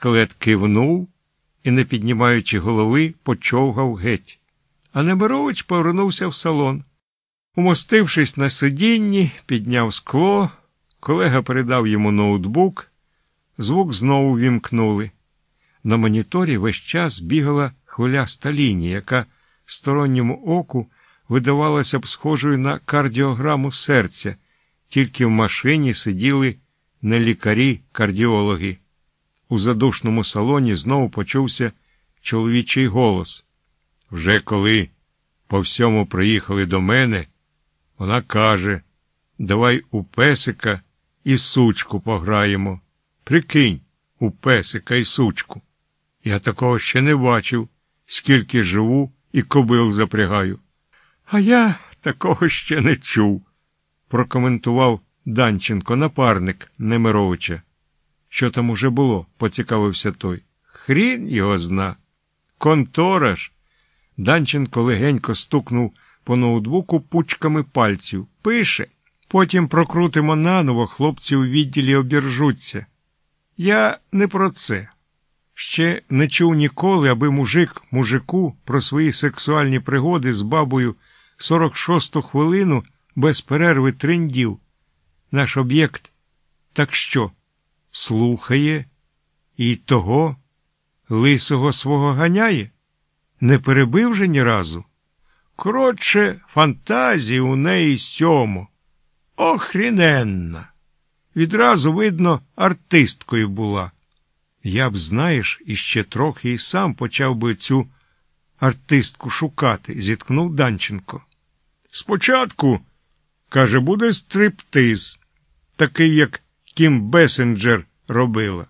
Клет кивнув і, не піднімаючи голови, почовгав геть. А Немирович повернувся в салон. Умостившись на сидінні, підняв скло, колега передав йому ноутбук, звук знову вімкнули. На моніторі весь час бігала хвиляста лінія, яка сторонньому оку видавалася б схожою на кардіограму серця, тільки в машині сиділи не лікарі-кардіологи. У задушному салоні знову почувся чоловічий голос. Вже коли по всьому приїхали до мене, вона каже Давай у песика і сучку пограємо. Прикинь, у песика і сучку. Я такого ще не бачив, скільки живу і кобил запрягаю. А я такого ще не чув, прокоментував Данченко, напарник Немировича. Що там уже було? поцікавився той. Хрін його зна. Контора ж. Данченко легенько стукнув по ноутбуку пучками пальців. Пише. Потім прокрутимо наново, хлопці у відділі обіржуться. Я не про це. Ще не чув ніколи, аби мужик мужику про свої сексуальні пригоди з бабою 46-ту хвилину без перерви триндів. Наш об'єкт так що? Слухає і того лисого свого ганяє? Не перебив же ні разу? Коротше, фантазії у неї сьому. Охріненна. Відразу, видно, артисткою була. Я б, знаєш, іще трохи і сам почав би цю артистку шукати, зіткнув Данченко. Спочатку, каже, буде стриптиз, такий, як Кім Бесенджер робила.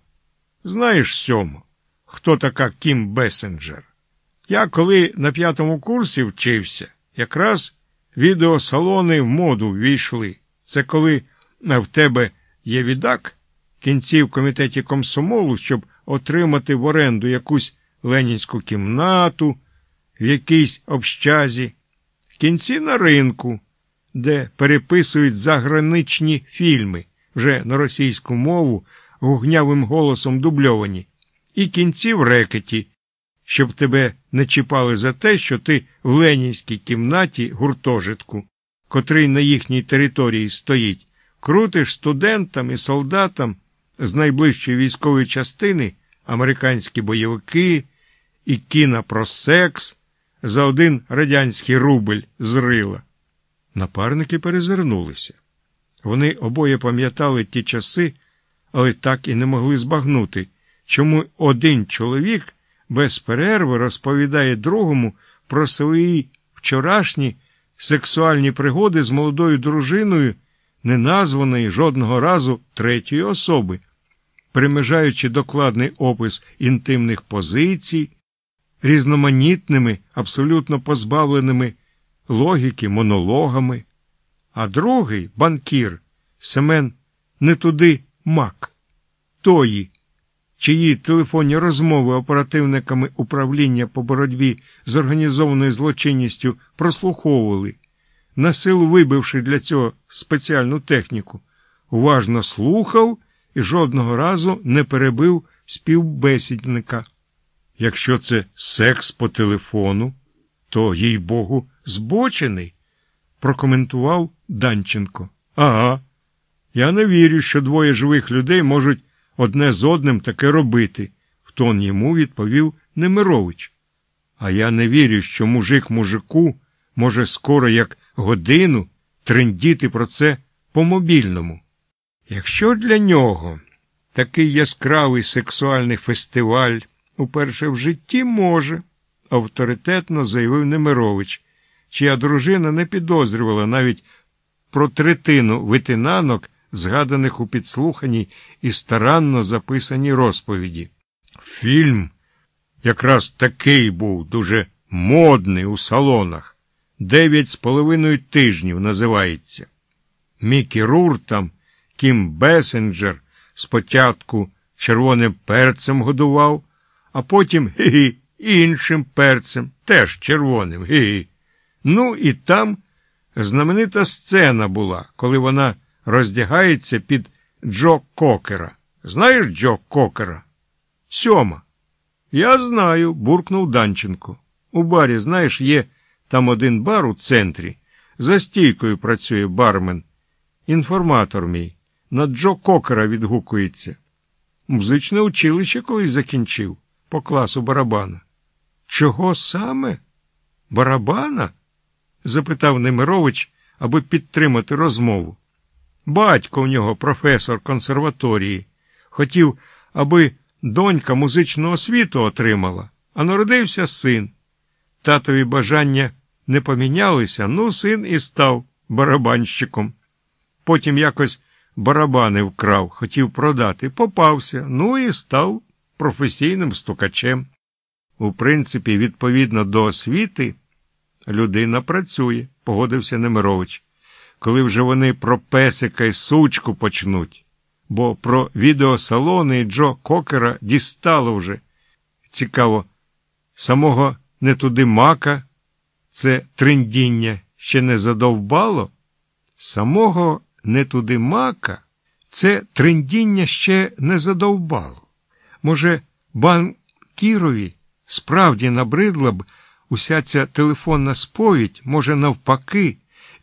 Знаєш, сьому, хто така Кім Бесенджер? Я коли на п'ятому курсі вчився, якраз відеосалони в моду ввійшли. Це коли в тебе є відак, кінці в комітеті комсомолу, щоб отримати в оренду якусь ленінську кімнату, в якійсь общазі, кінці на ринку, де переписують заграничні фільми вже на російську мову гугнявим голосом дубльовані, і кінці в рекеті, щоб тебе не чіпали за те, що ти в ленінській кімнаті гуртожитку, котрий на їхній території стоїть, крутиш студентам і солдатам з найближчої військової частини американські бойовики і кіна про секс за один радянський рубль з рила. Напарники перезирнулися. Вони обоє пам'ятали ті часи, але так і не могли збагнути, чому один чоловік без перерви розповідає другому про свої вчорашні сексуальні пригоди з молодою дружиною, не названої жодного разу третьої особи, примежаючи докладний опис інтимних позицій, різноманітними, абсолютно позбавленими логіки монологами, а другий банкір Семен не туди мак, тої, чиї телефонні розмови оперативниками управління по боротьбі з організованою злочинністю прослуховували, на силу вибивши для цього спеціальну техніку, уважно слухав і жодного разу не перебив співбесідника. Якщо це секс по телефону, то, їй Богу, збочений, прокоментував Данченко. Ага. Я не вірю, що двоє живих людей можуть одне з одним таке робити, в тон йому відповів Немирович. А я не вірю, що мужик мужику може скоро, як годину, трендіти про це по мобільному. Якщо для нього такий яскравий сексуальний фестиваль уперше в житті може, авторитетно заявив Немирович, чия дружина не підозрювала навіть про третину витинанок, згаданих у підслуханій і старанно записаній розповіді. Фільм якраз такий був дуже модний у салонах. Дев'ять з половиною тижнів називається. Мікі Рур там, Кім Бесенджер спочатку червоним перцем годував, а потім гі іншим перцем, теж червоним. гі Ну і там знаменита сцена була, коли вона роздягається під Джо Кокера. Знаєш Джо Кокера? Сьома. Я знаю, буркнув Данченко. У барі, знаєш, є там один бар у центрі. За стійкою працює бармен. Інформатор мій. На Джо Кокера відгукується. Музичне училище колись закінчив по класу барабана. Чого саме? Барабана? Запитав Немирович, аби підтримати розмову. Батько у нього професор консерваторії. Хотів, аби донька музичну освіту отримала, а народився син. Татові бажання не помінялися, ну син і став барабанщиком. Потім якось барабани вкрав, хотів продати, попався, ну і став професійним стукачем. У принципі, відповідно до освіти, людина працює, погодився Немирович. Коли вже вони про песика і сучку почнуть, бо про відеосалони і Джо Кокера дістало вже. Цікаво, самого не туди мака, це триндіння ще не задовбало, самого не туди мака, це триндіння ще не задовбало. Може, банкірові справді набридла б уся ця телефонна сповідь, може, навпаки,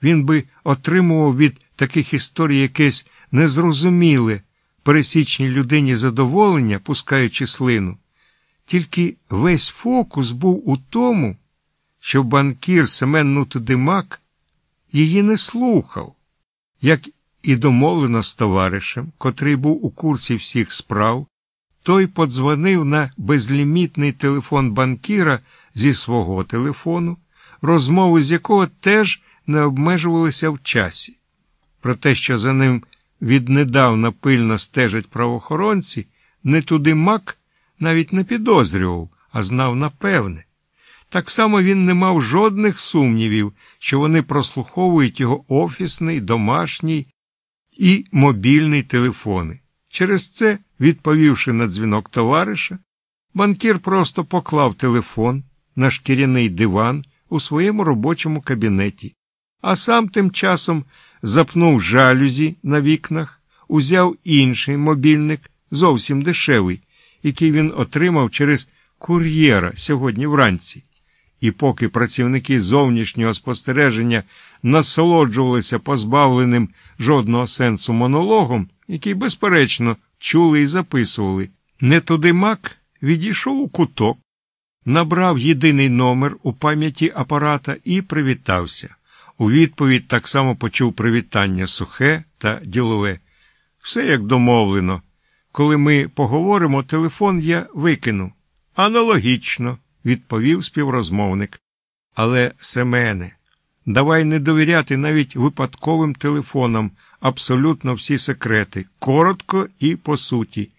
він би отримував від таких історій якесь незрозуміле пересічній людині задоволення, пускаючи слину. Тільки весь фокус був у тому, що банкір Семен Нутудимак її не слухав, як і домовлено з товаришем, котрий був у курсі всіх справ, той подзвонив на безлімітний телефон банкіра зі свого телефону, розмови з якого теж не обмежувалися в часі. Про те, що за ним віднедавна пильно стежать правоохоронці, не туди мак навіть не підозрював, а знав напевне. Так само він не мав жодних сумнівів, що вони прослуховують його офісний, домашній і мобільний телефони. Через це, відповівши на дзвінок товариша, банкір просто поклав телефон на шкіряний диван у своєму робочому кабінеті, а сам тим часом запнув жалюзі на вікнах, узяв інший мобільник, зовсім дешевий, який він отримав через кур'єра сьогодні вранці. І поки працівники зовнішнього спостереження насолоджувалися позбавленим жодного сенсу монологом, який, безперечно, чули і записували, не туди мак відійшов у куток, набрав єдиний номер у пам'яті апарата і привітався. У відповідь так само почув привітання сухе та ділове. Все як домовлено. Коли ми поговоримо, телефон я викину. Аналогічно, відповів співрозмовник. Але, Семене, давай не довіряти навіть випадковим телефонам абсолютно всі секрети, коротко і по суті.